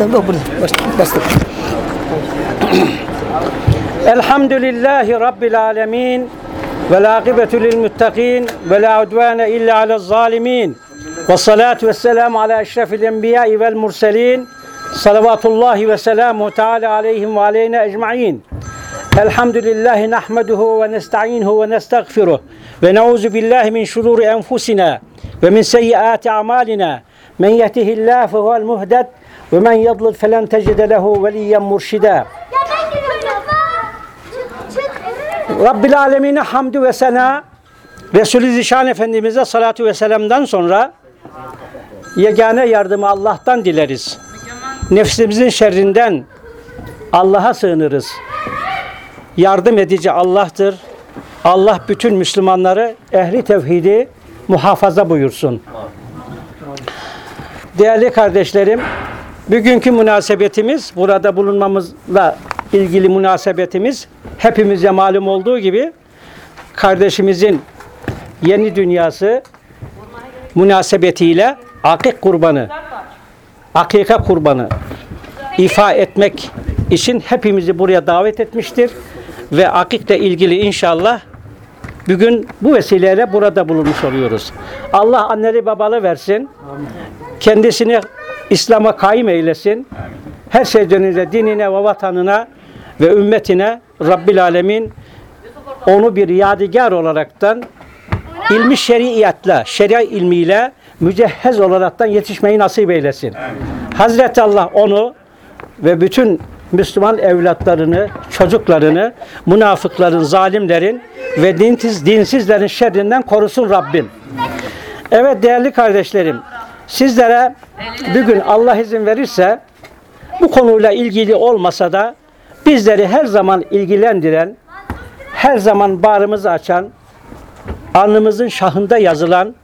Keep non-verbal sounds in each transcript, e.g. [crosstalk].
Tamam [clears throat] da الحمد لله رب العالمين والعاقبة للمتقين ولا عدوان إلا على الظالمين. والصلاة والسلام على أشرف الأنبياء والمرسلين. صلوات الله وسلامه تعالى عليهم وعلينا أجمعين. الحمد لله نحمده ونستعينه ونستغفره ونعوذ بالله من شرور أنفسنا ومن سيئات أعمالنا. من يهده الله فهو المهدد ve. Men yadlil felen tecide lehu. Çık çık. Rabbil alemine hamdü ve sena Resulü Zişan Efendimiz'e salatu ve selamdan sonra yegane yardımı Allah'tan dileriz. Nefsimizin şerrinden Allah'a sığınırız. Yardım edici Allah'tır. Allah bütün Müslümanları ehli tevhidi muhafaza buyursun. Değerli kardeşlerim, bugünkü münasebetimiz, burada bulunmamızla ilgili münasebetimiz hepimize malum olduğu gibi kardeşimizin yeni dünyası münasebetiyle akik kurbanı, akika kurbanı ifa etmek için hepimizi buraya davet etmiştir ve akikle ilgili inşallah bugün bu vesileyle burada bulunmuş oluyoruz. Allah anneli babalı versin. Kendisini İslam'a kaim eylesin. Her şeyden önce dinine ve vatanına ve ümmetine Rabbil Alemin onu bir yadigar olaraktan ilmi şeriatla, şeria ilmiyle mücehhez olaraktan yetişmeyi nasip eylesin. Hazreti Allah onu ve bütün Müslüman evlatlarını, çocuklarını, münafıkların, zalimlerin ve dinsiz, dinsizlerin şerrinden korusun Rabbim. Evet değerli kardeşlerim, sizlere bugün Allah izin verirse bu konuyla ilgili olmasa da bizleri her zaman ilgilendiren, her zaman bağrımızı açan, alnımızın şahında yazılan,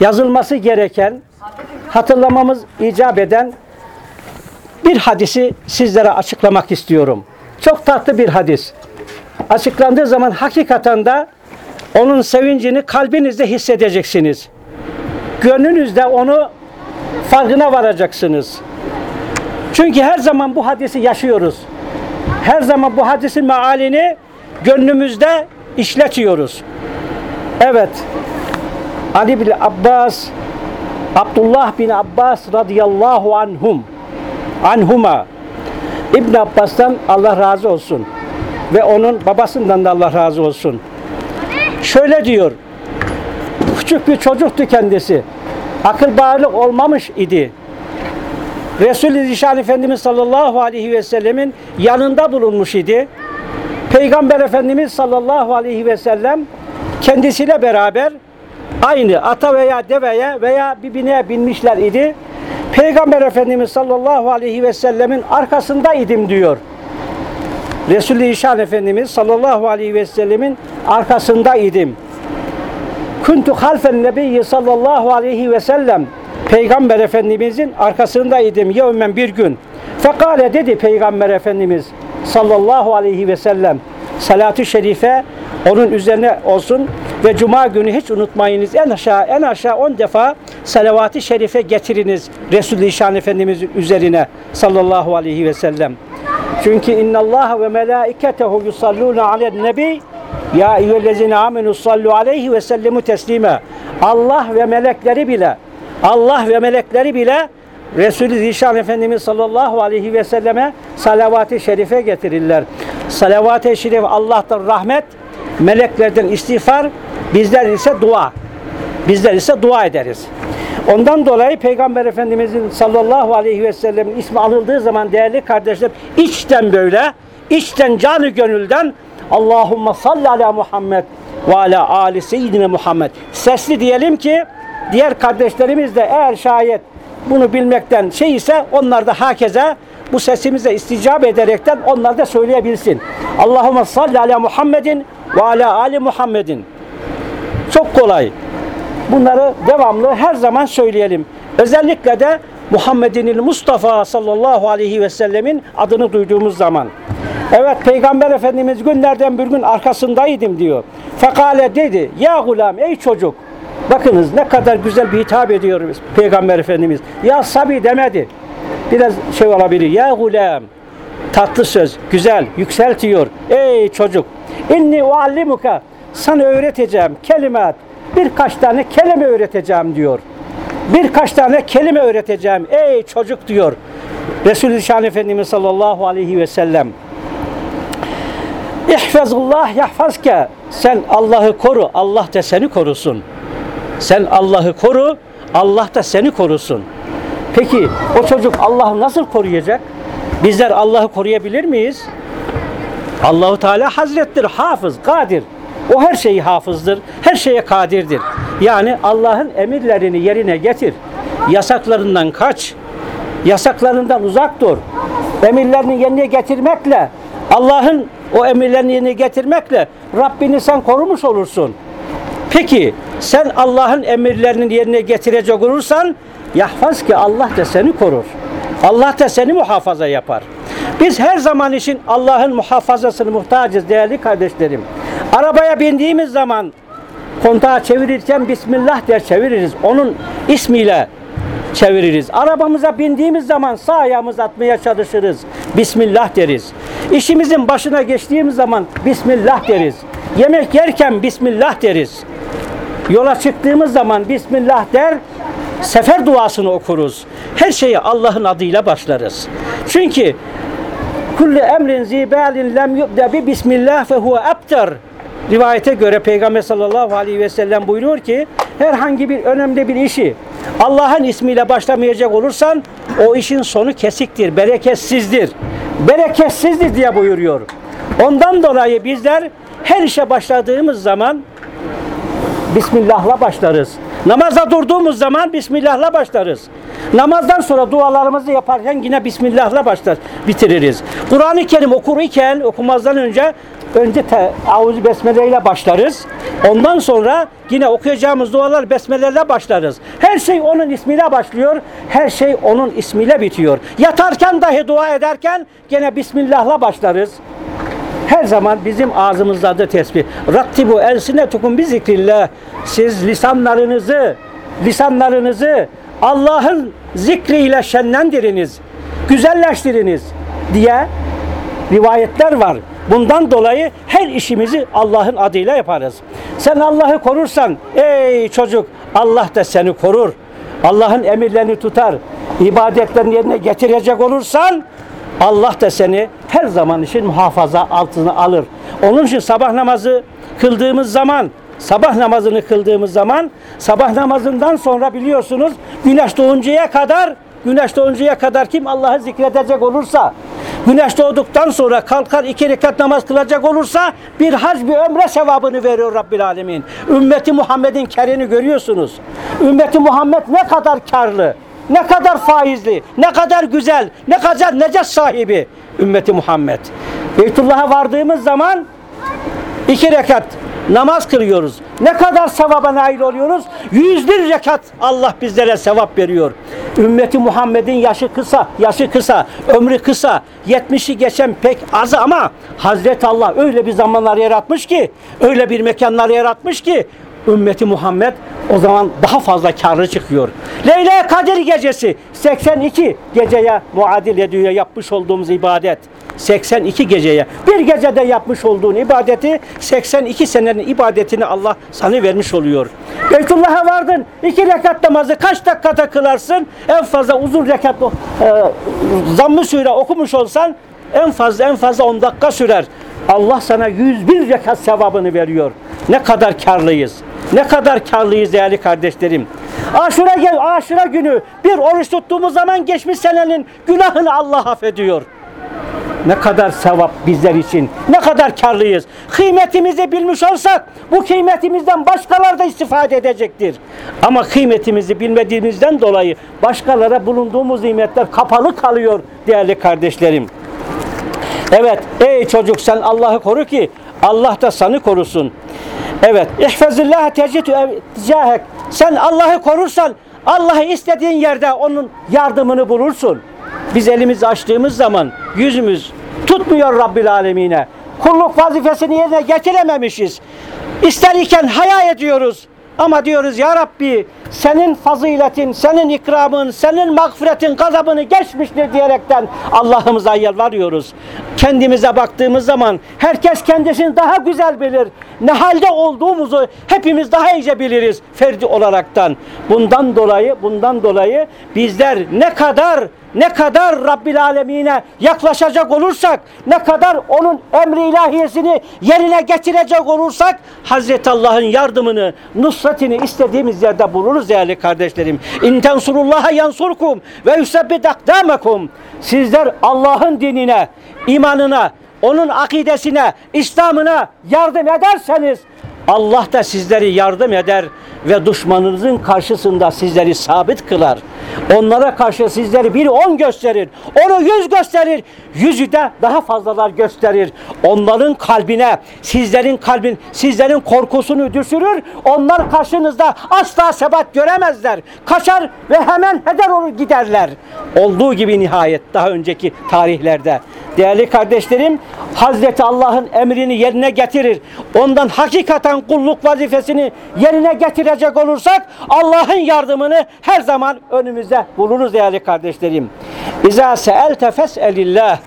yazılması gereken, hatırlamamız icap eden bir hadisi sizlere açıklamak istiyorum. Çok tatlı bir hadis. Açıklandığı zaman hakikaten de onun sevincini kalbinizde hissedeceksiniz. Gönlünüzde onu farkına varacaksınız. Çünkü her zaman bu hadisi yaşıyoruz. Her zaman bu hadisin mealini gönlümüzde işletiyoruz. Evet. Ali bin Abbas Abdullah bin Abbas radıyallahu anhum anhuma İbn Abbas'tan Allah razı olsun ve onun babasından da Allah razı olsun. Şöyle diyor. Küçük bir çocuktu kendisi. Akıl bağırlık olmamış idi. Resul-i Zişan Efendimiz sallallahu aleyhi ve sellemin yanında bulunmuş idi. Peygamber Efendimiz sallallahu aleyhi ve sellem kendisiyle beraber aynı ata veya deveye veya bir bineğe binmişler idi. Peygamber Efendimiz sallallahu aleyhi ve sellemin arkasında idim diyor. Resul-i İşan Efendimiz sallallahu aleyhi ve sellemin arkasında idim. Kuntu halfen nebiyyi sallallahu aleyhi ve sellem Peygamber Efendimizin arkasında idim yevmen bir gün. Fekale dedi Peygamber Efendimiz sallallahu aleyhi ve sellem salatü şerife onun üzerine olsun ve cuma günü hiç unutmayınız en aşağı en aşağı 10 defa salavat-ı şerife getiriniz Resul-i Şan Efendimizin üzerine sallallahu aleyhi ve sellem. Çünkü inna Allah ve melaiketehu yusalluna alen nebi ya eyyühellezine amenu sallu aleyhi ve sellemu teslime. Allah ve melekleri bile Allah ve melekleri bile Resulü Zişan Efendimiz sallallahu aleyhi ve selleme salavat-ı şerife getirirler. Salavat-ı şerif Allah'tan rahmet, meleklerden istiğfar, bizler ise dua. Bizler ise dua ederiz. Ondan dolayı Peygamber Efendimizin sallallahu aleyhi ve sellemin ismi anıldığı zaman değerli kardeşler içten böyle, içten canı gönülden Allahümme salli ala Muhammed ve ala ali seyyidine Muhammed. Sesli diyelim ki diğer kardeşlerimiz de eğer şayet bunu bilmekten şey ise onlar da hakeze bu sesimize isticap ederekten onlar da söyleyebilsin. Allahümme salli ala Muhammedin ve ala ali Muhammedin. Çok kolay. Bunları devamlı her zaman söyleyelim. Özellikle de Muhammed'in Mustafa sallallahu aleyhi ve sellemin adını duyduğumuz zaman. Evet Peygamber Efendimiz günlerden bir gün arkasındaydım diyor. Fekale dedi ya gulam ey çocuk. Bakınız ne kadar güzel bir hitap ediyor Peygamber Efendimiz. Ya sabi demedi. biraz şey olabilir. Ya gulam tatlı söz, güzel, yükseltiyor. Ey çocuk, inni uallimuka sana öğreteceğim kelimat. Birkaç tane kelime öğreteceğim diyor. Birkaç tane kelime öğreteceğim. Ey çocuk diyor. Resulü Şan Efendimiz sallallahu aleyhi ve sellem. İhfazullah yahfazke. Sen Allah'ı koru, Allah da seni korusun. Sen Allah'ı koru, Allah da seni korusun. Peki o çocuk Allah'ı nasıl koruyacak? Bizler Allah'ı koruyabilir miyiz? Allahu Teala Hazrettir, hafız, kadir. O her şeyi hafızdır, her şeye kadirdir. Yani Allah'ın emirlerini yerine getir. Yasaklarından kaç. Yasaklarından uzak dur. Emirlerini yerine getirmekle Allah'ın o emirlerini yerine getirmekle Rabbini sen korumuş olursun. Peki sen Allah'ın emirlerini yerine getirecek olursan yahfaz ki Allah da seni korur. Allah da seni muhafaza yapar. Biz her zaman için Allah'ın muhafazasını muhtacız değerli kardeşlerim. Arabaya bindiğimiz zaman kontağı çevirirken Bismillah der çeviririz. Onun ismiyle çeviririz. Arabamıza bindiğimiz zaman sağ ayağımızı atmaya çalışırız. Bismillah deriz. İşimizin başına geçtiğimiz zaman Bismillah deriz. Yemek yerken Bismillah deriz. Yola çıktığımız zaman Bismillah der, sefer duasını okuruz. Her şeyi Allah'ın adıyla başlarız. Çünkü kullu emrin zibalin lem yubda bi bismillah fe huve abtar. Rivayete göre Peygamber sallallahu aleyhi ve sellem buyuruyor ki herhangi bir önemli bir işi Allah'ın ismiyle başlamayacak olursan o işin sonu kesiktir, bereketsizdir. Bereketsizdir diye buyuruyor. Ondan dolayı bizler her işe başladığımız zaman Bismillah'la başlarız. Namaza durduğumuz zaman Bismillah'la başlarız. Namazdan sonra dualarımızı yaparken yine Bismillah'la başlar, bitiririz. Kur'an-ı Kerim okurken, okumazdan önce önce te, Auzu Besmele ile başlarız. Ondan sonra yine okuyacağımız dualar besmeleyle başlarız. Her şey onun ismiyle başlıyor, her şey onun ismiyle bitiyor. Yatarken dahi dua ederken gene Bismillah'la başlarız. Her zaman bizim ağzımızdadır tesbih. Rattibu elsinetukum bi zikrillah. Siz lisanlarınızı, lisanlarınızı Allah'ın zikriyle şenlendiriniz, güzelleştiriniz diye rivayetler var. Bundan dolayı her işimizi Allah'ın adıyla yaparız. Sen Allah'ı korursan ey çocuk Allah da seni korur. Allah'ın emirlerini tutar. ibadetlerini yerine getirecek olursan Allah da seni her zaman için muhafaza altına alır. Onun için sabah namazı kıldığımız zaman sabah namazını kıldığımız zaman sabah namazından sonra biliyorsunuz güneş doğuncaya kadar güneş doğuncaya kadar kim Allah'ı zikredecek olursa güneş doğduktan sonra kalkar iki rekat namaz kılacak olursa bir hac bir ömre sevabını veriyor Rabbil Alemin. Ümmeti Muhammed'in kerini görüyorsunuz. Ümmeti Muhammed ne kadar karlı, ne kadar faizli, ne kadar güzel, ne kadar necat sahibi ümmeti Muhammed. Beytullah'a vardığımız zaman iki rekat namaz kılıyoruz. Ne kadar sevaba nail oluyoruz? 101 rekat Allah bizlere sevap veriyor. Ümmeti Muhammed'in yaşı kısa, yaşı kısa, ömrü kısa. 70'i geçen pek az ama Hazreti Allah öyle bir zamanlar yaratmış ki, öyle bir mekanlar yaratmış ki ümmeti Muhammed o zaman daha fazla karlı çıkıyor. Leyla Kadir gecesi 82 geceye muadil ediyor yapmış olduğumuz ibadet. 82 geceye. Bir gecede yapmış olduğun ibadeti 82 senenin ibadetini Allah sana vermiş oluyor. Beytullah'a vardın. iki rekat namazı kaç dakikada kılarsın? En fazla uzun rekat e, zammı sure okumuş olsan en fazla en fazla 10 dakika sürer. Allah sana 101 rekat sevabını veriyor. Ne kadar karlıyız. Ne kadar karlıyız değerli kardeşlerim. Aşure gel, aşure günü bir oruç tuttuğumuz zaman geçmiş senenin günahını Allah affediyor. Ne kadar sevap bizler için. Ne kadar karlıyız. Kıymetimizi bilmiş olsak bu kıymetimizden başkaları da istifade edecektir. Ama kıymetimizi bilmediğimizden dolayı başkalara bulunduğumuz nimetler kapalı kalıyor değerli kardeşlerim. Evet ey çocuk sen Allah'ı koru ki Allah da seni korusun. Evet. İhfazillah tecidu tecahek. Sen Allah'ı korursan Allah'ı istediğin yerde onun yardımını bulursun. Biz elimizi açtığımız zaman yüzümüz tutmuyor Rabbil Alemine. Kulluk vazifesini yerine getirememişiz. İster iken haya ediyoruz. Ama diyoruz ya Rabbi senin faziletin, senin ikramın, senin mağfiretin gazabını geçmiştir diyerekten Allah'ımıza yalvarıyoruz. Kendimize baktığımız zaman herkes kendisini daha güzel bilir. Ne halde olduğumuzu hepimiz daha iyice biliriz ferdi olaraktan. Bundan dolayı, bundan dolayı bizler ne kadar ne kadar Rabbil Alemine yaklaşacak olursak, ne kadar onun emri ilahiyesini yerine getirecek olursak, Hazreti Allah'ın yardımını, nusretini istediğimiz yerde buluruz değerli kardeşlerim. İn tensurullaha yansurkum ve yusebbit. Sizler Allah'ın dinine, imanına, onun akidesine, İslam'ına yardım ederseniz Allah da sizleri yardım eder ve düşmanınızın karşısında sizleri sabit kılar. Onlara karşı sizleri bir on gösterir. Onu yüz gösterir. Yüzü de daha fazlalar gösterir. Onların kalbine, sizlerin kalbin, sizlerin korkusunu düşürür. Onlar karşınızda asla sebat göremezler. Kaçar ve hemen heder olur giderler. Olduğu gibi nihayet daha önceki tarihlerde. Değerli kardeşlerim, Hazreti Allah'ın emrini yerine getirir. Ondan hakikaten kulluk vazifesini yerine getirecek olursak Allah'ın yardımını her zaman önümüzde buluruz değerli kardeşlerim. İza seelte fes'elillah.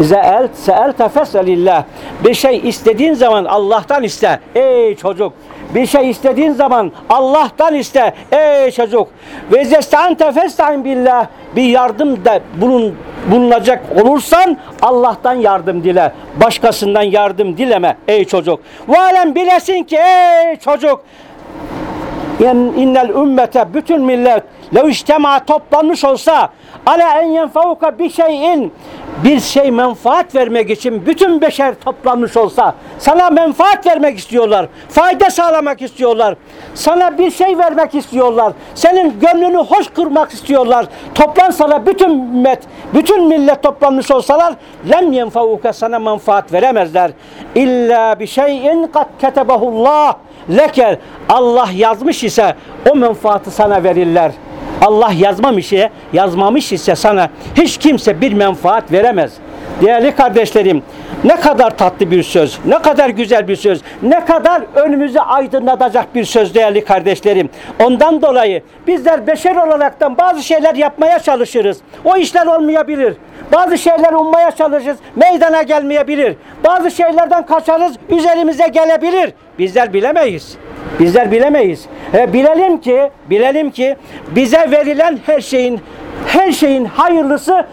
İza el seelte fes'elillah. Bir şey istediğin zaman Allah'tan iste. Ey çocuk. Bir şey istediğin zaman Allah'tan iste. Ey çocuk. Ve zestante festa'in billah. Bir yardım da bulun, bulunacak olursan Allah'tan yardım dile. Başkasından yardım dileme ey çocuk. Ve alem bilesin ki ey çocuk. Yani innel ümmete bütün millet lev iştema toplanmış olsa ala en yenfauka bir şeyin bir şey menfaat vermek için bütün beşer toplanmış olsa sana menfaat vermek istiyorlar. Fayda sağlamak istiyorlar. Sana bir şey vermek istiyorlar. Senin gönlünü hoş kırmak istiyorlar. Toplansalar bütün ümmet, bütün millet toplanmış olsalar lem yenfauka sana menfaat veremezler. İlla bir şeyin kat ketebahullah leke Allah yazmış ise o menfaati sana verirler. Allah yazmamış ise, yazmamış ise sana hiç kimse bir menfaat veremez. Değerli kardeşlerim, ne kadar tatlı bir söz, ne kadar güzel bir söz, ne kadar önümüzü aydınlatacak bir söz değerli kardeşlerim. Ondan dolayı bizler beşer olaraktan bazı şeyler yapmaya çalışırız. O işler olmayabilir. Bazı şeyler ummaya çalışırız, meydana gelmeyebilir. Bazı şeylerden kaçarız, üzerimize gelebilir. Bizler bilemeyiz. Bizler bilemeyiz. E, bilelim ki, bilelim ki bize verilen her şeyin her şeyin hayırlısı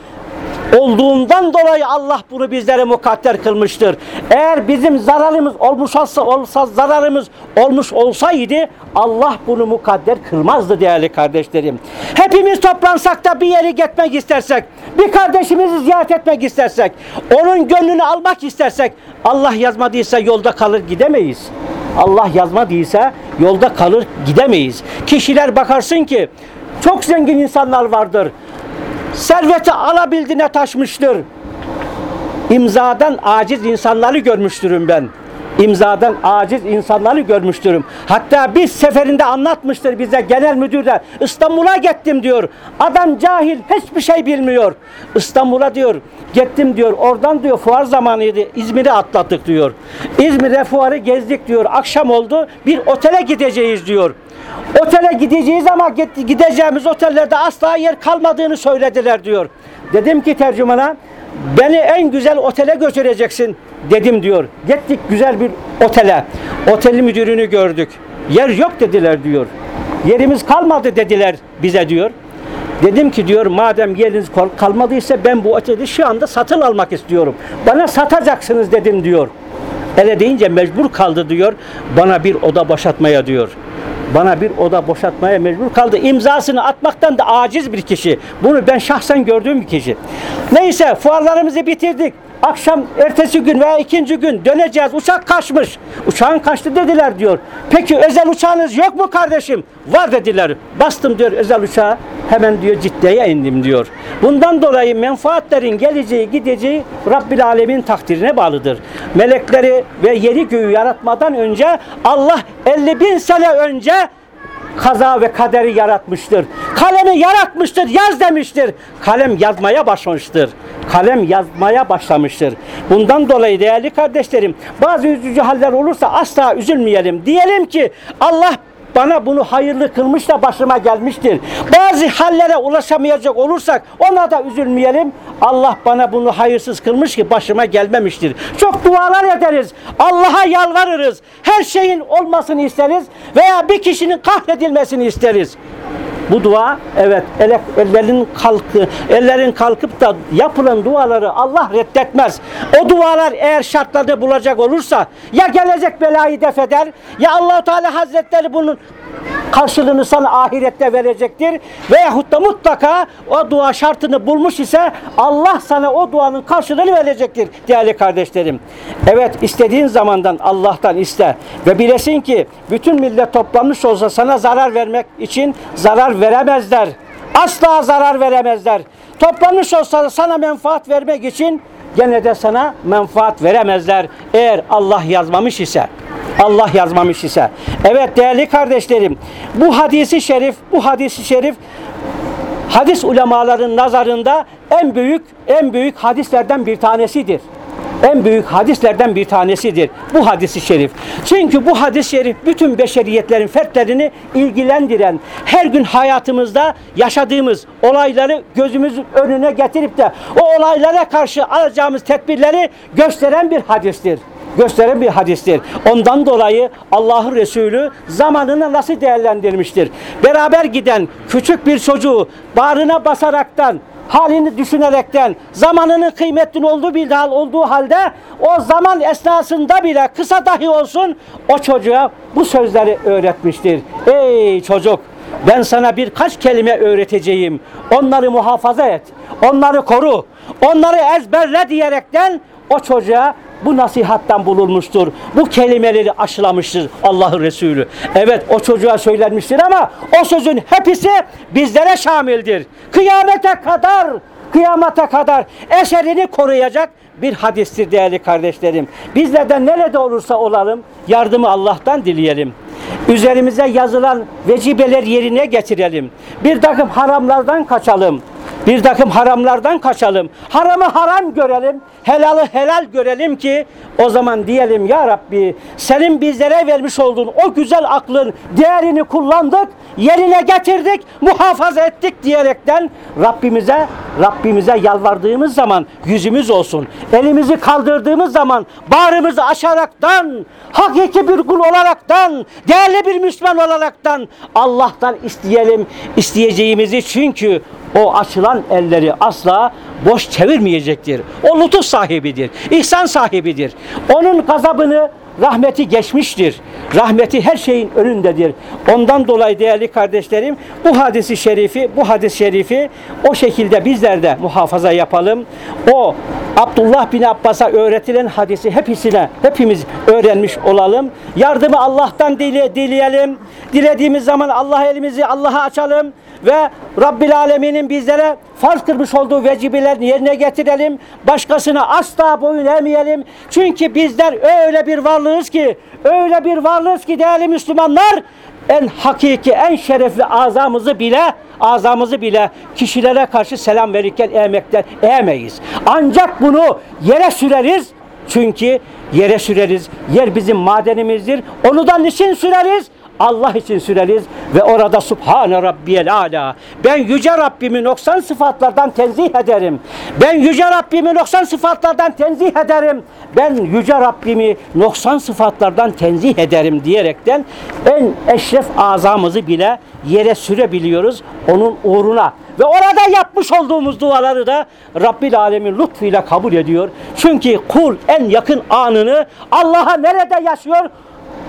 olduğundan dolayı Allah bunu bizlere mukadder kılmıştır. Eğer bizim zararımız olmuş olsa, olsa zararımız olmuş olsaydı Allah bunu mukadder kılmazdı değerli kardeşlerim. Hepimiz toplansak da bir yere gitmek istersek, bir kardeşimizi ziyaret etmek istersek, onun gönlünü almak istersek Allah yazmadıysa yolda kalır gidemeyiz. Allah yazmadıysa yolda kalır gidemeyiz. Kişiler bakarsın ki çok zengin insanlar vardır. Serveti alabildiğine taşmıştır. İmzadan aciz insanları görmüştürüm ben. İmzadan aciz insanları görmüştürüm. Hatta bir seferinde anlatmıştır bize genel müdür de İstanbul'a gittim diyor. Adam cahil hiçbir şey bilmiyor. İstanbul'a diyor gittim diyor. Oradan diyor fuar zamanıydı. İzmir'e atlattık diyor. İzmir'e fuarı gezdik diyor. Akşam oldu. Bir otele gideceğiz diyor. Otele gideceğiz ama gideceğimiz otellerde asla yer kalmadığını söylediler diyor. Dedim ki tercümana beni en güzel otele götüreceksin dedim diyor. Gittik güzel bir otele. Otel müdürünü gördük. Yer yok dediler diyor. Yerimiz kalmadı dediler bize diyor. Dedim ki diyor madem yeriniz kal- kalmadıysa ben bu oteli şu anda satın almak istiyorum. Bana satacaksınız dedim diyor. Ele deyince mecbur kaldı diyor. Bana bir oda boşaltmaya diyor. Bana bir oda boşaltmaya mecbur kaldı. İmzasını atmaktan da aciz bir kişi. Bunu ben şahsen gördüğüm bir kişi. Neyse fuarlarımızı bitirdik. Akşam ertesi gün veya ikinci gün döneceğiz. Uçak kaçmış. Uçağın kaçtı dediler diyor. Peki özel uçağınız yok mu kardeşim? Var dediler. Bastım diyor özel uçağa. Hemen diyor Cidde'ye indim diyor. Bundan dolayı menfaatlerin geleceği gideceği Rabbil Alemin takdirine bağlıdır. Melekleri ve yeri göğü yaratmadan önce Allah 50 bin sene önce kaza ve kaderi yaratmıştır. Kalemi yaratmıştır, yaz demiştir. Kalem yazmaya başlamıştır. Kalem yazmaya başlamıştır. Bundan dolayı değerli kardeşlerim, bazı üzücü haller olursa asla üzülmeyelim. Diyelim ki Allah bana bunu hayırlı kılmış da başıma gelmiştir. Bazı hallere ulaşamayacak olursak ona da üzülmeyelim. Allah bana bunu hayırsız kılmış ki başıma gelmemiştir. Çok dualar ederiz. Allah'a yalvarırız. Her şeyin olmasını isteriz veya bir kişinin kahredilmesini isteriz. Bu dua evet ele, ellerin kalkı, ellerin kalkıp da yapılan duaları Allah reddetmez. O dualar eğer şartlarda bulacak olursa ya gelecek belayı def eder ya Allahu Teala Hazretleri bunun karşılığını sana ahirette verecektir. Veyahut da mutlaka o dua şartını bulmuş ise Allah sana o duanın karşılığını verecektir değerli kardeşlerim. Evet istediğin zamandan Allah'tan iste ve bilesin ki bütün millet toplanmış olsa sana zarar vermek için zarar veremezler. Asla zarar veremezler. Toplanmış olsa sana menfaat vermek için gene de sana menfaat veremezler. Eğer Allah yazmamış ise. Allah yazmamış ise. Evet değerli kardeşlerim, bu hadisi şerif, bu hadisi şerif hadis ulemaların nazarında en büyük en büyük hadislerden bir tanesidir. En büyük hadislerden bir tanesidir bu hadisi şerif. Çünkü bu hadis-i şerif bütün beşeriyetlerin fertlerini ilgilendiren, her gün hayatımızda yaşadığımız olayları gözümüz önüne getirip de o olaylara karşı alacağımız tedbirleri gösteren bir hadistir gösteren bir hadistir. Ondan dolayı Allah'ın Resulü zamanını nasıl değerlendirmiştir? Beraber giden küçük bir çocuğu bağrına basaraktan halini düşünerekten zamanının kıymetli olduğu bir hal olduğu halde o zaman esnasında bile kısa dahi olsun o çocuğa bu sözleri öğretmiştir. Ey çocuk ben sana birkaç kelime öğreteceğim. Onları muhafaza et. Onları koru. Onları ezberle diyerekten o çocuğa bu nasihattan bulunmuştur. Bu kelimeleri aşılamıştır Allah'ın Resulü. Evet o çocuğa söylenmiştir ama o sözün hepsi bizlere şamildir. Kıyamete kadar, kıyamete kadar eserini koruyacak bir hadistir değerli kardeşlerim. Bizler de nerede olursa olalım yardımı Allah'tan dileyelim. Üzerimize yazılan vecibeler yerine getirelim. Bir takım haramlardan kaçalım. Bir takım haramlardan kaçalım. Haramı haram görelim. Helalı helal görelim ki o zaman diyelim ya Rabbi senin bizlere vermiş olduğun o güzel aklın değerini kullandık, yerine getirdik, muhafaza ettik diyerekten Rabbimize Rabbimize yalvardığımız zaman yüzümüz olsun. Elimizi kaldırdığımız zaman bağrımızı aşaraktan, hakiki bir kul olaraktan, değerli bir Müslüman olaraktan Allah'tan isteyelim isteyeceğimizi çünkü o açılan elleri asla boş çevirmeyecektir. O lütuf sahibidir, ihsan sahibidir. Onun gazabını rahmeti geçmiştir. Rahmeti her şeyin önündedir. Ondan dolayı değerli kardeşlerim bu hadisi şerifi, bu hadis şerifi o şekilde bizler de muhafaza yapalım. O Abdullah bin Abbas'a öğretilen hadisi hepsine hepimiz öğrenmiş olalım. Yardımı Allah'tan dile, dileyelim. Dilediğimiz zaman Allah elimizi Allah'a açalım ve Rabbil Alemin'in bizlere farz kılmış olduğu vecibelerini yerine getirelim. Başkasına asla boyun eğmeyelim. Çünkü bizler öyle bir varlığız ki, öyle bir varlığız ki değerli Müslümanlar, en hakiki, en şerefli azamızı bile azamızı bile kişilere karşı selam verirken eğmekten eğmeyiz. Ancak bunu yere süreriz. Çünkü yere süreriz. Yer bizim madenimizdir. Onu da niçin süreriz? Allah için süreriz ve orada Subhane Rabbiyel Ala. Ben yüce Rabbimi noksan sıfatlardan tenzih ederim. Ben yüce Rabbimi noksan sıfatlardan tenzih ederim. Ben yüce Rabbimi noksan sıfatlardan tenzih ederim diyerekten en eşref azamızı bile yere sürebiliyoruz onun uğruna. Ve orada yapmış olduğumuz duaları da Rabbil Alemin lütfuyla kabul ediyor. Çünkü kul en yakın anını Allah'a nerede yaşıyor?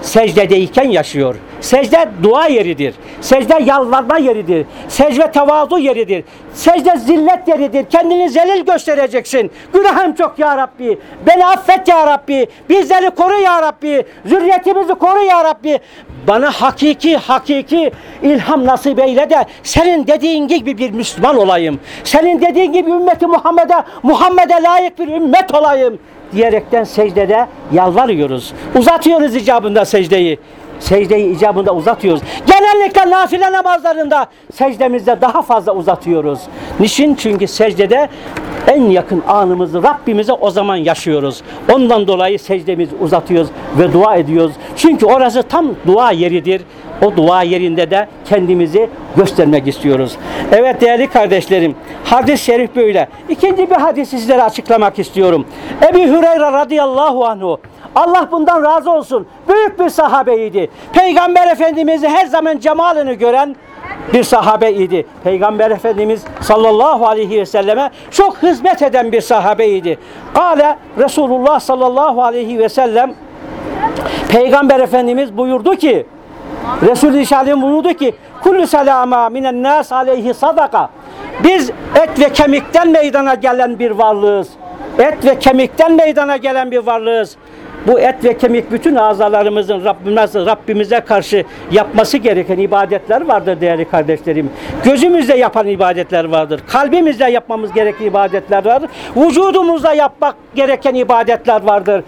Secdedeyken yaşıyor. Secde dua yeridir. Secde yalvarma yeridir. Secde tevazu yeridir. Secde zillet yeridir. Kendini zelil göstereceksin. Günahım çok ya Rabbi. Beni affet ya Rabbi. Bizleri koru ya Rabbi. Zürriyetimizi koru ya Rabbi. Bana hakiki hakiki ilham nasip eyle de senin dediğin gibi bir Müslüman olayım. Senin dediğin gibi ümmeti Muhammed'e Muhammed'e layık bir ümmet olayım diyerekten secdede yalvarıyoruz. Uzatıyoruz icabında secdeyi. Secdeyi icabında uzatıyoruz. Genellikle nafile namazlarında secdemizde daha fazla uzatıyoruz. Niçin? Çünkü secdede en yakın anımızı Rabbimize o zaman yaşıyoruz. Ondan dolayı secdemizi uzatıyoruz ve dua ediyoruz. Çünkü orası tam dua yeridir. O dua yerinde de kendimizi göstermek istiyoruz. Evet değerli kardeşlerim, hadis-i şerif böyle. İkinci bir hadisi sizlere açıklamak istiyorum. Ebu Hüreyre radıyallahu anhu Allah bundan razı olsun. Büyük bir sahabeydi. Peygamber Efendimiz'i her zaman cemalini gören bir sahabeydi. Peygamber Efendimiz sallallahu aleyhi ve selleme çok hizmet eden bir sahabeydi. Kale Resulullah sallallahu aleyhi ve sellem Peygamber Efendimiz buyurdu ki Resul-i Şahin buyurdu ki Kullu selama minen nas aleyhi sadaka Biz et ve kemikten meydana gelen bir varlığız. Et ve kemikten meydana gelen bir varlığız. Bu et ve kemik bütün azalarımızın Rabbimize, Rabbimize karşı yapması gereken ibadetler vardır değerli kardeşlerim. Gözümüzle yapan ibadetler vardır. Kalbimizle yapmamız gereken ibadetler vardır. Vücudumuzla yapmak gereken ibadetler vardır.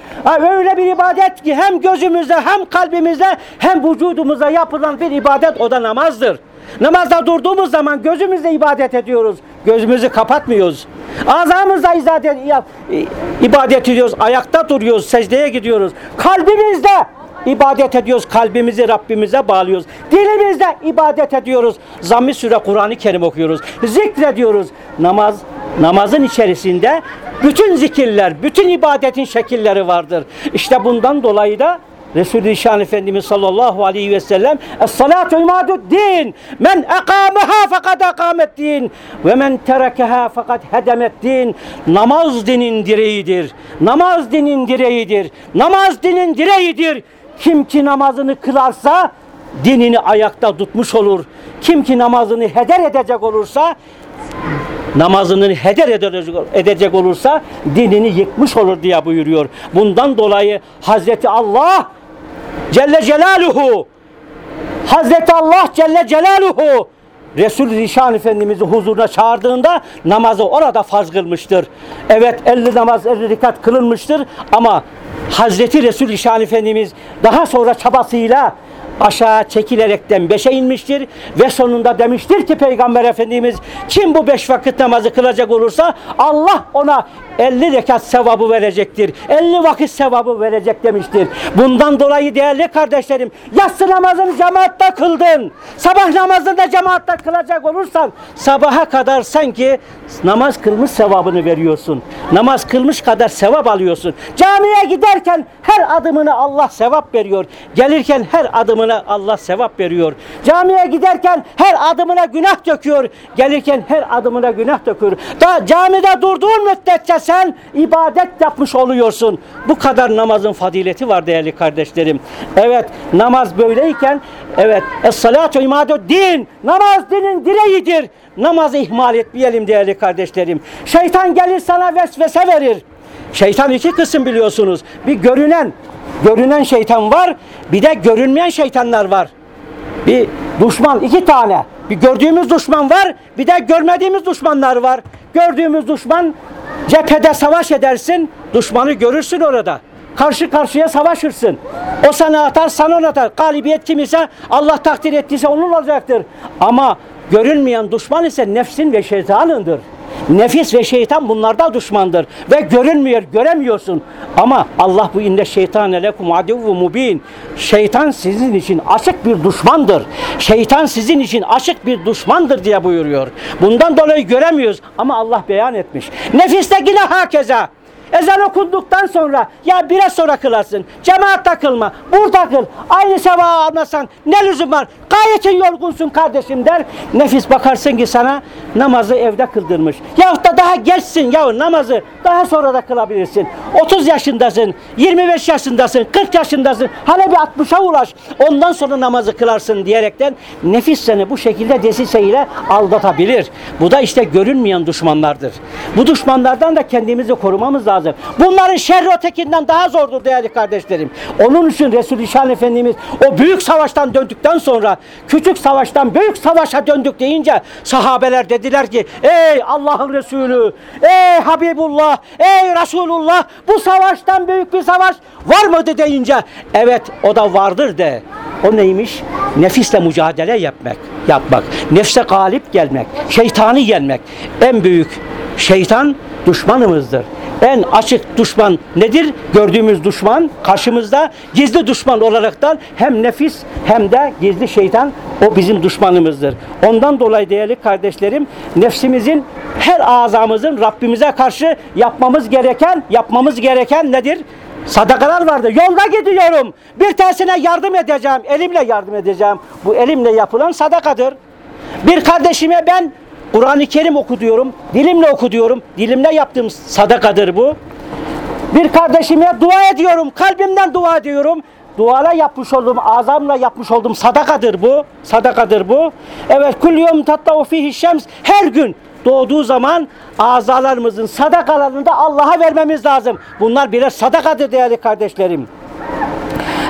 Öyle bir ibadet ki hem gözümüzle hem kalbimizle hem vücudumuza yapılan bir ibadet o da namazdır. Namazda durduğumuz zaman gözümüzle ibadet ediyoruz. Gözümüzü kapatmıyoruz. Ağzımızla ibadet, ibadet ediyoruz. Ayakta duruyoruz. Secdeye gidiyoruz. Kalbimizde ibadet ediyoruz. Kalbimizi Rabbimize bağlıyoruz. Dilimizde ibadet ediyoruz. Zamm-ı süre Kur'an-ı Kerim okuyoruz. Zikrediyoruz. Namaz namazın içerisinde bütün zikirler, bütün ibadetin şekilleri vardır. İşte bundan dolayı da Resul-i Şan Efendimiz sallallahu aleyhi ve sellem Es-salatu imadud din Men ekâmeha fakat ekâmet din Ve men terekeha fakat hedemet din Namaz dinin direğidir Namaz dinin direğidir Namaz dinin direğidir Kim ki namazını kılarsa dinini ayakta tutmuş olur. Kim ki namazını heder edecek olursa namazını heder edecek olursa dinini yıkmış olur diye buyuruyor. Bundan dolayı Hazreti Allah Celle Celaluhu Hazreti Allah Celle Celaluhu Resul-i Zişan Efendimiz'i huzuruna çağırdığında namazı orada farz kılmıştır. Evet 50 namaz 50 rekat kılınmıştır ama Hazreti Resul-i Zişan Efendimiz daha sonra çabasıyla aşağı çekilerekten beşe inmiştir ve sonunda demiştir ki Peygamber Efendimiz kim bu beş vakit namazı kılacak olursa Allah ona 50 rekat sevabı verecektir. 50 vakit sevabı verecek demiştir. Bundan dolayı değerli kardeşlerim yatsı namazını cemaatta kıldın. Sabah namazını da cemaatta kılacak olursan sabaha kadar sanki namaz kılmış sevabını veriyorsun. Namaz kılmış kadar sevap alıyorsun. Camiye giderken her adımını Allah sevap veriyor. Gelirken her adımına Allah sevap veriyor. Camiye giderken her adımına günah döküyor. Gelirken her adımına günah döküyor. Da camide durduğun müddetçe sen ibadet yapmış oluyorsun. Bu kadar namazın fazileti var değerli kardeşlerim. Evet namaz böyleyken evet es-salatu imadu din. Namaz dinin direğidir. Namazı ihmal etmeyelim değerli kardeşlerim. Şeytan gelir sana vesvese verir. Şeytan iki kısım biliyorsunuz. Bir görünen, görünen şeytan var. Bir de görünmeyen şeytanlar var. Bir düşman iki tane. Bir gördüğümüz düşman var. Bir de görmediğimiz düşmanlar var. Gördüğümüz düşman cephede savaş edersin. Düşmanı görürsün orada. Karşı karşıya savaşırsın. O sana atar, sana ona atar. Galibiyet kim ise Allah takdir ettiyse onun olacaktır. Ama görünmeyen düşman ise nefsin ve şeytanındır. Nefis ve şeytan bunlarda düşmandır ve görünmüyor, göremiyorsun. Ama Allah bu inde şeytan lekum aduvvu mubin. Şeytan sizin için açık bir düşmandır. Şeytan sizin için açık bir düşmandır diye buyuruyor. Bundan dolayı göremiyoruz ama Allah beyan etmiş. Nefiste yine hakeza. Ezan okunduktan sonra ya biraz sonra kılarsın. Cemaatta kılma. Burada kıl. Aynı seva almasan ne lüzum var? Gayetin yorgunsun kardeşim der. Nefis bakarsın ki sana namazı evde kıldırmış. Yahut da daha gençsin ya namazı daha sonra da kılabilirsin. 30 yaşındasın, 25 yaşındasın, 40 yaşındasın. Hele bir 60'a ulaş. Ondan sonra namazı kılarsın diyerekten nefis seni bu şekilde desiseyle aldatabilir. Bu da işte görünmeyen düşmanlardır. Bu düşmanlardan da kendimizi korumamız lazım. Bunların şerri ötekinden daha zordur değerli kardeşlerim. Onun için Resul-i Şan Efendimiz o büyük savaştan döndükten sonra küçük savaştan büyük savaşa döndük deyince sahabeler dediler ki ey Allah'ın Resulü, ey Habibullah, ey Resulullah bu savaştan büyük bir savaş var mıydı deyince evet o da vardır de. O neymiş? Nefisle mücadele yapmak, yapmak. Nefse galip gelmek, şeytanı yenmek. En büyük şeytan düşmanımızdır. En açık düşman nedir? Gördüğümüz düşman karşımızda gizli düşman olaraktan hem nefis hem de gizli şeytan o bizim düşmanımızdır. Ondan dolayı değerli kardeşlerim nefsimizin her azamızın Rabbimize karşı yapmamız gereken yapmamız gereken nedir? Sadakalar vardı. Yolda gidiyorum. Bir tanesine yardım edeceğim. Elimle yardım edeceğim. Bu elimle yapılan sadakadır. Bir kardeşime ben Kur'an-ı Kerim oku diyorum. Dilimle oku diyorum. Dilimle yaptığım sadakadır bu. Bir kardeşime dua ediyorum. Kalbimden dua ediyorum. Duala yapmış olduğum, azamla yapmış olduğum sadakadır bu. Sadakadır bu. Evet, kul yevm tattavu fihi şems. Her gün doğduğu zaman azalarımızın sadakalarını da Allah'a vermemiz lazım. Bunlar birer sadakadır değerli kardeşlerim.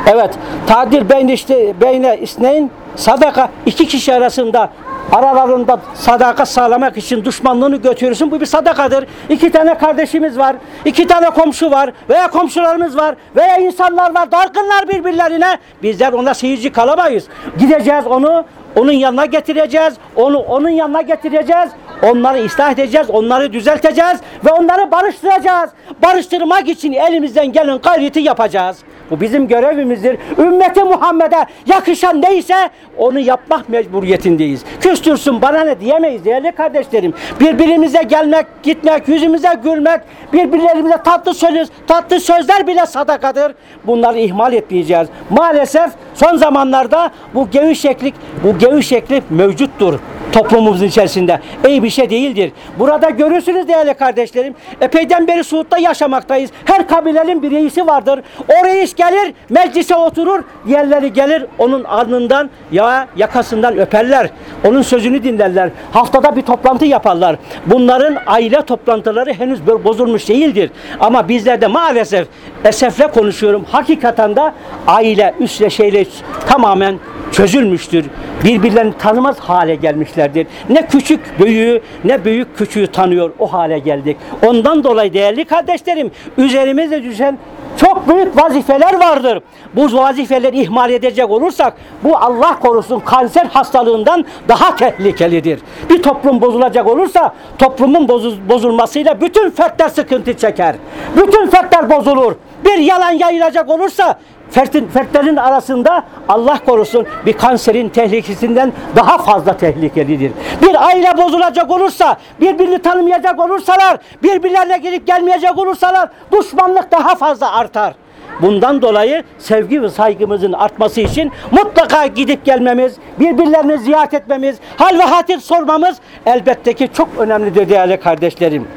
Evet, tadil beyn işte beyne isneyn sadaka iki kişi arasında aralarında sadaka sağlamak için düşmanlığını götürürsün. Bu bir sadakadır. İki tane kardeşimiz var, iki tane komşu var veya komşularımız var veya insanlar var. Dargınlar birbirlerine. Bizler ona seyirci kalamayız. Gideceğiz onu onun yanına getireceğiz. Onu onun yanına getireceğiz. Onları ıslah edeceğiz, onları düzelteceğiz ve onları barıştıracağız. Barıştırmak için elimizden gelen gayreti yapacağız. Bu bizim görevimizdir. Ümmeti Muhammed'e yakışan neyse onu yapmak mecburiyetindeyiz. Küstürsün bana ne diyemeyiz değerli kardeşlerim. Birbirimize gelmek, gitmek, yüzümüze gülmek, birbirlerimize tatlı söz, tatlı sözler bile sadakadır. Bunları ihmal etmeyeceğiz. Maalesef son zamanlarda bu gevşeklik, bu gevşeklik mevcuttur toplumumuzun içerisinde. İyi bir şey değildir. Burada görürsünüz değerli kardeşlerim. Epeyden beri Suud'da yaşamaktayız. Her kabilenin bir reisi vardır. O reis gelir, meclise oturur. Diğerleri gelir, onun alnından ya yakasından öperler. Onun sözünü dinlerler. Haftada bir toplantı yaparlar. Bunların aile toplantıları henüz bozulmuş değildir. Ama bizlerde maalesef esefle konuşuyorum. Hakikaten de aile üstle şeyle tamamen çözülmüştür. Birbirlerini tanımaz hale gelmişlerdir. Ne küçük büyüğü ne büyük küçüğü tanıyor o hale geldik. Ondan dolayı değerli kardeşlerim üzerimize düşen çok büyük vazifeler vardır. Bu vazifeleri ihmal edecek olursak bu Allah korusun kanser hastalığından daha tehlikelidir. Bir toplum bozulacak olursa toplumun bozul- bozulmasıyla bütün fertler sıkıntı çeker. Bütün fertler bozulur. Bir yalan yayılacak olursa fertin, fertlerin arasında Allah korusun bir kanserin tehlikesinden daha fazla tehlikelidir. Bir aile bozulacak olursa, birbirini tanımayacak olursalar, birbirlerine gelip gelmeyecek olursalar düşmanlık daha fazla artar. Bundan dolayı sevgi ve saygımızın artması için mutlaka gidip gelmemiz, birbirlerini ziyaret etmemiz, hal ve hatır sormamız elbette ki çok önemlidir değerli kardeşlerim.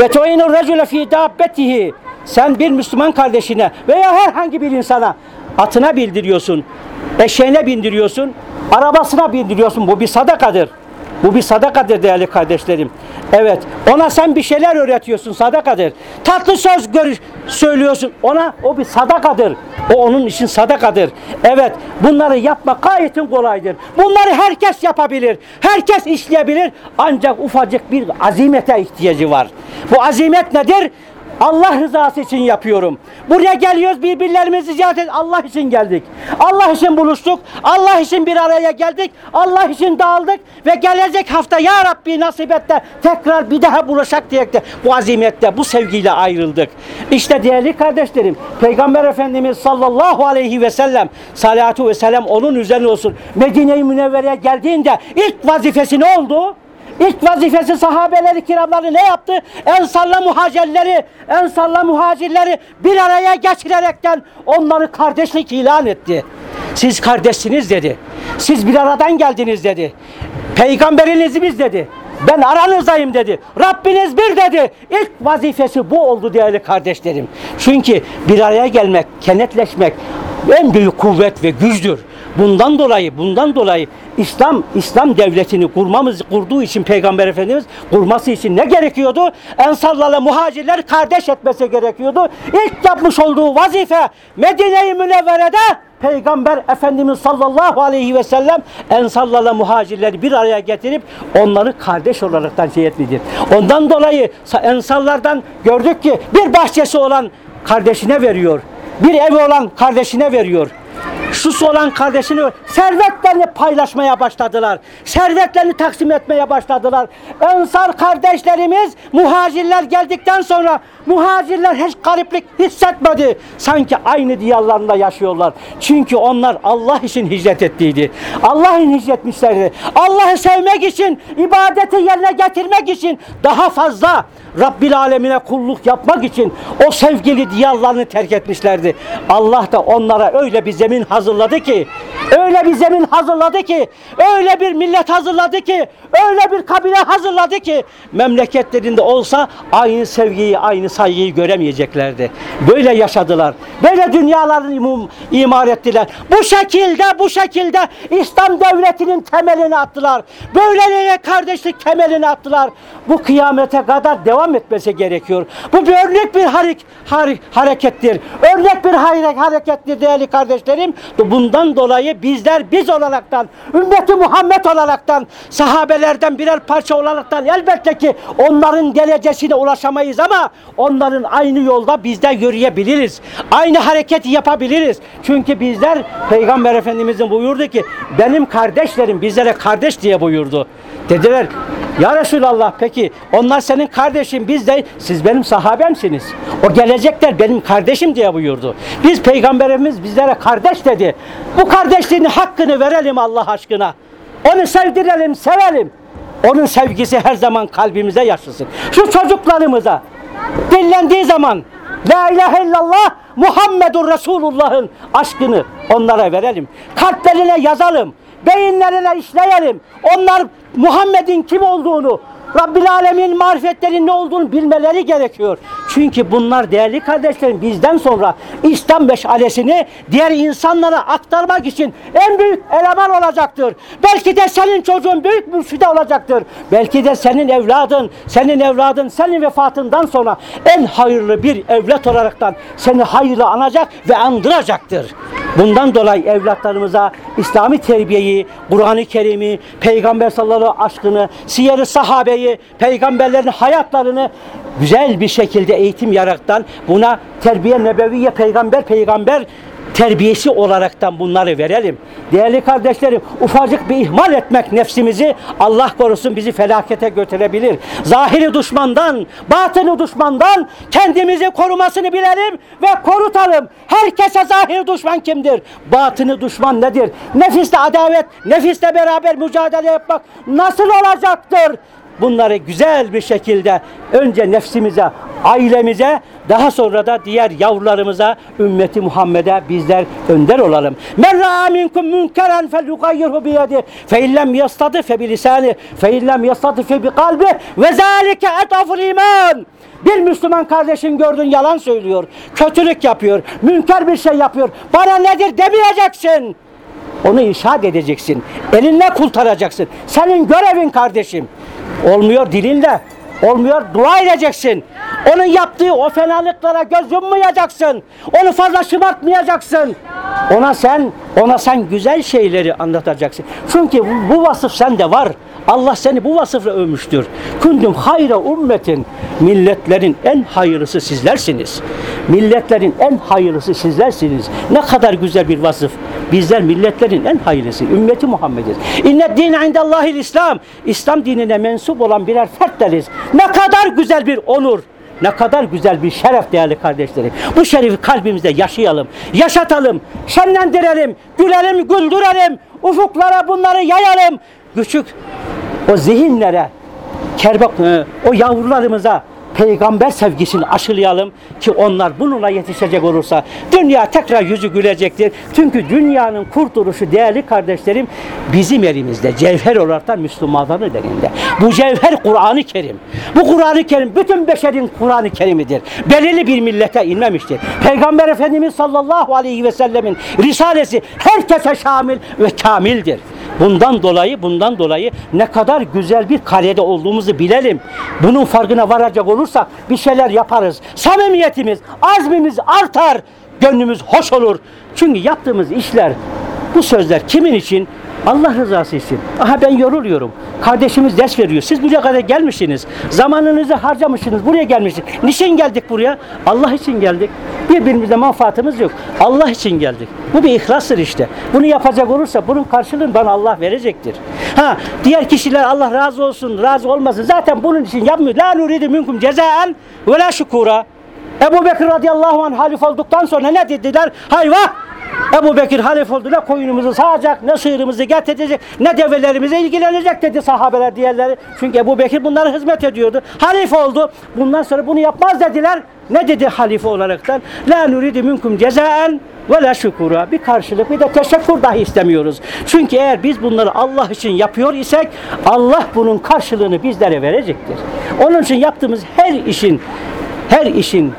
Ve tu'inu racule fi dabbetihi. Sen bir Müslüman kardeşine veya herhangi bir insana atına bildiriyorsun, eşeğine bindiriyorsun, arabasına bindiriyorsun. Bu bir sadakadır. Bu bir sadakadır değerli kardeşlerim. Evet, ona sen bir şeyler öğretiyorsun, sadakadır. Tatlı söz görüş söylüyorsun, ona o bir sadakadır. O onun için sadakadır. Evet, bunları yapmak gayetin kolaydır. Bunları herkes yapabilir, herkes işleyebilir. Ancak ufacık bir azimete ihtiyacı var. Bu azimet nedir? Allah rızası için yapıyorum. Buraya geliyoruz birbirlerimizi ziyaret et. Allah için geldik. Allah için buluştuk. Allah için bir araya geldik. Allah için dağıldık ve gelecek hafta ya Rabbi nasip et de tekrar bir daha buluşak diye de bu azimette, bu sevgiyle ayrıldık. İşte değerli kardeşlerim, Peygamber Efendimiz sallallahu aleyhi ve sellem salatu ve selam onun üzerine olsun. Medine-i Münevvere'ye geldiğinde ilk vazifesi ne oldu? İlk vazifesi sahabeleri kiramları ne yaptı? Ensarla muhacirleri, ensarla muhacirleri bir araya geçirerekten onları kardeşlik ilan etti. Siz kardeşsiniz dedi. Siz bir aradan geldiniz dedi. Peygamberiniz dedi. Ben aranızdayım dedi. Rabbiniz bir dedi. İlk vazifesi bu oldu değerli kardeşlerim. Çünkü bir araya gelmek, kenetleşmek en büyük kuvvet ve güçtür. Bundan dolayı, bundan dolayı İslam İslam devletini kurmamız kurduğu için Peygamber Efendimiz kurması için ne gerekiyordu? Ensarlarla muhacirler kardeş etmesi gerekiyordu. İlk yapmış olduğu vazife Medine-i Münevvere'de Peygamber Efendimiz sallallahu aleyhi ve sellem ensarlarla muhacirleri bir araya getirip onları kardeş olaraktan şey etmelidir. Ondan dolayı ensarlardan gördük ki bir bahçesi olan kardeşine veriyor. Bir evi olan kardeşine veriyor. Şusu olan kardeşini servetlerini paylaşmaya başladılar. Servetlerini taksim etmeye başladılar. Ensar kardeşlerimiz muhacirler geldikten sonra muhacirler hiç gariplik hissetmedi. Sanki aynı diyarlarında yaşıyorlar. Çünkü onlar Allah için hicret ettiydi. Allah'ın hicretmişlerdi. Allah'ı sevmek için, ibadeti yerine getirmek için daha fazla Rabbil alemine kulluk yapmak için o sevgili diyarlarını terk etmişlerdi. Allah da onlara öyle bir zemin hazırladı ki, öyle bir zemin hazırladı ki, öyle bir millet hazırladı ki, öyle bir kabile hazırladı ki memleketlerinde olsa aynı sevgiyi, aynı saygıyı göremeyeceklerdi. Böyle yaşadılar. Böyle dünyalarını imar ettiler. Bu şekilde, bu şekilde İslam devletinin temelini attılar. Böylece kardeşlik temelini attılar. Bu kıyamete kadar devam etmesi gerekiyor. Bu bir örnek bir harik, harik- harekettir. Örnek bir hare- harekettir değerli kardeşlerim. Bundan dolayı bizler biz olaraktan, ümmeti Muhammed olaraktan, sahabelerden birer parça olaraktan elbette ki onların derecesine ulaşamayız ama onların aynı yolda biz de yürüyebiliriz. Aynı hareketi yapabiliriz. Çünkü bizler Peygamber Efendimizin buyurdu ki benim kardeşlerim bizlere kardeş diye buyurdu. Dediler ya Resulallah peki onlar senin kardeşin biz de siz benim sahabemsiniz. O gelecekler benim kardeşim diye buyurdu. Biz peygamberimiz bizlere kardeş dedi. Bu kardeşliğin hakkını verelim Allah aşkına. Onu sevdirelim, sevelim. Onun sevgisi her zaman kalbimize yaşasın. Şu çocuklarımıza dillendiği zaman La ilahe illallah Muhammedur Resulullah'ın aşkını onlara verelim. Kalplerine yazalım. Beyinlerine işleyelim. Onlar Muhammed'in kim olduğunu, Rabbil Alemin marifetlerinin ne olduğunu bilmeleri gerekiyor. Çünkü bunlar değerli kardeşlerim bizden sonra İslam meşalesini diğer insanlara aktarmak için en büyük eleman olacaktır. Belki de senin çocuğun büyük mürşide olacaktır. Belki de senin evladın, senin evladın senin vefatından sonra en hayırlı bir evlat olaraktan seni hayırlı anacak ve andıracaktır. Bundan dolayı evlatlarımıza İslami terbiyeyi, Kur'an-ı Kerim'i, Peygamber sallallahu aşkını, siyer-i sahabeyi, peygamberlerin hayatlarını güzel bir şekilde eğitim yaraktan buna terbiye nebeviye peygamber peygamber terbiyesi olaraktan bunları verelim. Değerli kardeşlerim ufacık bir ihmal etmek nefsimizi Allah korusun bizi felakete götürebilir. Zahiri düşmandan, batını düşmandan kendimizi korumasını bilelim ve korutalım. Herkese zahir düşman kimdir? Batını düşman nedir? Nefisle adavet, nefisle beraber mücadele yapmak nasıl olacaktır? Bunları güzel bir şekilde önce nefsimize, ailemize, daha sonra da diğer yavrularımıza, ümmeti Muhammed'e bizler önder olalım. Men ra'a minkum münkeren felyugayyirhu biyedi fe illem yastadi fe bilisani fe illem yastadi fe bi kalbi ve zalike etaful iman. Bir Müslüman kardeşin gördün yalan söylüyor, kötülük yapıyor, münker bir şey yapıyor. Bana nedir demeyeceksin. Onu irşad edeceksin. Elinle kurtaracaksın. Senin görevin kardeşim. Olmuyor dilinle. Olmuyor dua edeceksin. Onun yaptığı o fenalıklara göz yummayacaksın. Onu fazla şımartmayacaksın. Ona sen ona sen güzel şeyleri anlatacaksın. Çünkü bu, bu vasıf sende var. Allah seni bu vasıfla övmüştür. Kundum hayra ümmetin. Milletlerin en hayırlısı sizlersiniz. Milletlerin en hayırlısı sizlersiniz. Ne kadar güzel bir vasıf. Bizler milletlerin en hayırlısı. Ümmeti Muhammediz. İnne dine indellahil İslam. İslam dinine mensup olan birer fertleriz. Ne kadar güzel bir onur. Ne kadar güzel bir şeref değerli kardeşlerim. Bu şerefi kalbimizde yaşayalım, yaşatalım, şenlendirelim, gülelim, güldürelim, ufuklara bunları yayalım. Küçük o zihinlere, kerbak, o yavrularımıza peygamber sevgisini aşılayalım ki onlar bununla yetişecek olursa dünya tekrar yüzü gülecektir. Çünkü dünyanın kurtuluşu değerli kardeşlerim bizim elimizde. Cevher olarak da Müslümanların elinde. Bu cevher Kur'an-ı Kerim. Bu Kur'an-ı Kerim bütün beşerin Kur'an-ı Kerim'idir. Belirli bir millete inmemiştir. Peygamber Efendimiz sallallahu aleyhi ve sellemin risalesi herkese şamil ve kamildir. Bundan dolayı bundan dolayı ne kadar güzel bir karede olduğumuzu bilelim. Bunun farkına varacak olursak bir şeyler yaparız. Samimiyetimiz, azmimiz artar. Gönlümüz hoş olur. Çünkü yaptığımız işler Bu sözler kimin için? Allah rızası için. Aha ben yoruluyorum. Kardeşimiz ders veriyor. Siz buraya kadar gelmişsiniz. Zamanınızı harcamışsınız. Buraya gelmişsiniz. Niçin geldik buraya? Allah için geldik. Birbirimize menfaatimiz yok. Allah için geldik. Bu bir ihlastır işte. Bunu yapacak olursa bunun karşılığını bana Allah verecektir. Ha diğer kişiler Allah razı olsun, razı olmasın. Zaten bunun için yapmıyor. La nuridu minkum cezaen ve la şukura. Ebu Bekir radıyallahu anh halif olduktan sonra ne dediler? Hayvah! Ebu Bekir halif oldu ne koyunumuzu sağacak, ne sığırımızı getirecek, ne develerimize ilgilenecek dedi sahabeler diğerleri. Çünkü Ebu Bekir bunlara hizmet ediyordu. Halif oldu. Bundan sonra bunu yapmaz dediler. Ne dedi halife olaraktan? La nuridu minkum cezaen ve la şükura. Bir karşılık bir de teşekkür dahi istemiyoruz. Çünkü eğer biz bunları Allah için yapıyor isek Allah bunun karşılığını bizlere verecektir. Onun için yaptığımız her işin her işin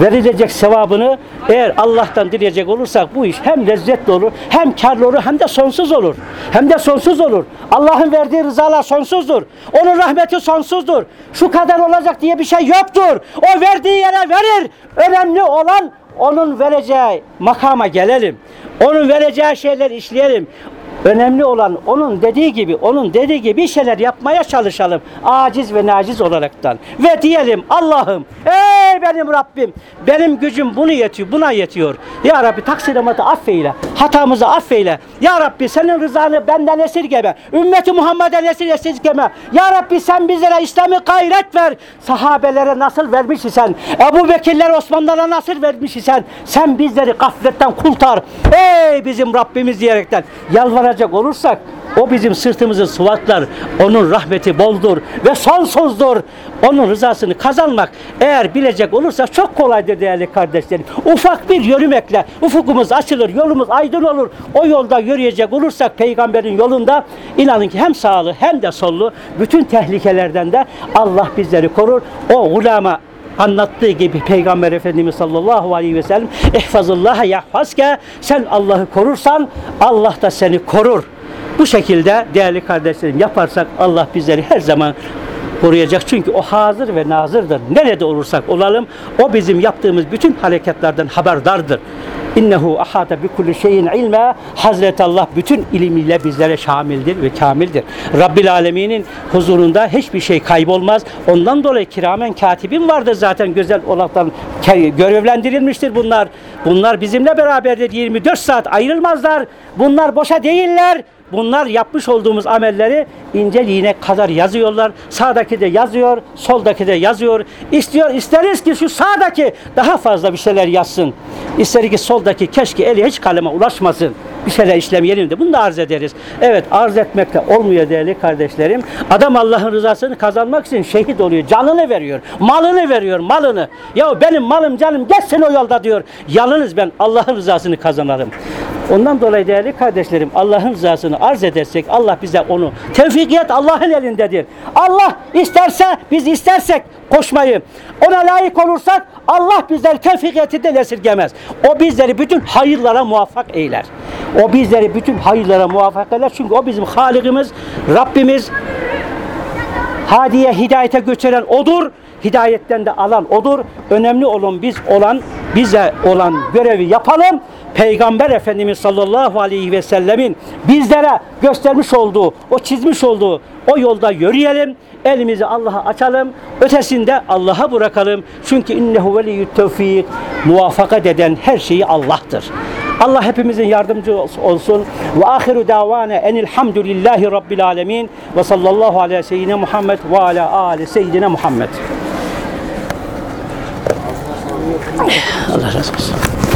verilecek sevabını eğer Allah'tan dileyecek olursak bu iş hem lezzetli olur, hem karlı olur, hem de sonsuz olur. Hem de sonsuz olur. Allah'ın verdiği rızalar sonsuzdur. Onun rahmeti sonsuzdur. Şu kadar olacak diye bir şey yoktur. O verdiği yere verir. Önemli olan onun vereceği makama gelelim. Onun vereceği şeyler işleyelim. Önemli olan onun dediği gibi, onun dediği gibi şeyler yapmaya çalışalım. Aciz ve naciz olaraktan. Ve diyelim Allah'ım, ey benim Rabbim, benim gücüm bunu yetiyor, buna yetiyor. Ya Rabbi taksiratı affeyle, hatamızı affeyle. Ya Rabbi senin rızanı benden esirgeme. Ümmeti Muhammed'e esir esirgeme. Ya Rabbi sen bizlere İslami gayret ver. Sahabelere nasıl vermiş isen, Ebu Bekirler Osmanlılara nasıl vermiş isen, sen bizleri gafletten kurtar. Ey bizim Rabbimiz diyerekten yalvaracak olursak o bizim sırtımızı sıvatlar. Onun rahmeti boldur ve sonsuzdur. Onun rızasını kazanmak eğer bilecek olursa çok kolaydır değerli kardeşlerim. Ufak bir yürümekle ufukumuz açılır, yolumuz aydın olur. O yolda yürüyecek olursak peygamberin yolunda inanın ki hem sağlı hem de sollu bütün tehlikelerden de Allah bizleri korur. O ulama anlattığı gibi Peygamber Efendimiz sallallahu aleyhi ve sellem ihfazullaha yahfazke sen Allah'ı korursan Allah da seni korur. Bu şekilde değerli kardeşlerim yaparsak Allah bizleri her zaman koruyacak. Çünkü o hazır ve nazırdır. Nerede olursak olalım o bizim yaptığımız bütün hareketlerden haberdardır. İnnehu ahata bi kulli şeyin ilme. Hazreti Allah bütün ilmiyle bizlere şamildir ve kamildir. Rabbil Alemin'in huzurunda hiçbir şey kaybolmaz. Ondan dolayı kiramen katibin vardır zaten güzel olaktan görevlendirilmiştir bunlar. Bunlar bizimle beraberdir. 24 saat ayrılmazlar. Bunlar boşa değiller. Bunlar yapmış olduğumuz amelleri inceliğine kadar yazıyorlar. Sağdaki de yazıyor, soldaki de yazıyor. İstiyor, isteriz ki şu sağdaki daha fazla bir şeyler yazsın. İster ki soldaki keşke eli hiç kaleme ulaşmasın. Bir şeyler işlemeyelim de bunu da arz ederiz. Evet arz etmekte olmuyor değerli kardeşlerim. Adam Allah'ın rızasını kazanmak için şehit oluyor. Canını veriyor. Malını veriyor. Malını. Ya benim malım canım geçsin o yolda diyor. Yalnız ben Allah'ın rızasını kazanırım. Ondan dolayı değerli kardeşlerim Allah'ın rızasını arz edersek Allah bize onu tevfikiyet Allah'ın elindedir. Allah isterse biz istersek koşmayı ona layık olursak Allah bizleri tevfikiyetinden esirgemez. O bizleri bütün hayırlara muvaffak eyler. O bizleri bütün hayırlara muvaffak eder. Çünkü o bizim Halikimiz, Rabbimiz, hadiye hidayete götüren odur. Hidayetten de alan odur. Önemli olan biz olan bize olan görevi yapalım. Peygamber Efendimiz sallallahu aleyhi ve sellemin bizlere göstermiş olduğu, o çizmiş olduğu o yolda yürüyelim. Elimizi Allah'a açalım. Ötesinde Allah'a bırakalım. Çünkü innehu veliyyut tevfik. Muvaffakat eden her şeyi Allah'tır. Allah hepimizin yardımcı olsun. Ve ahiru davana enilhamdülillahi rabbil alemin. Ve sallallahu aleyhi seyyidine Muhammed ve ala ali seyyidine Muhammed. Allah razı olsun.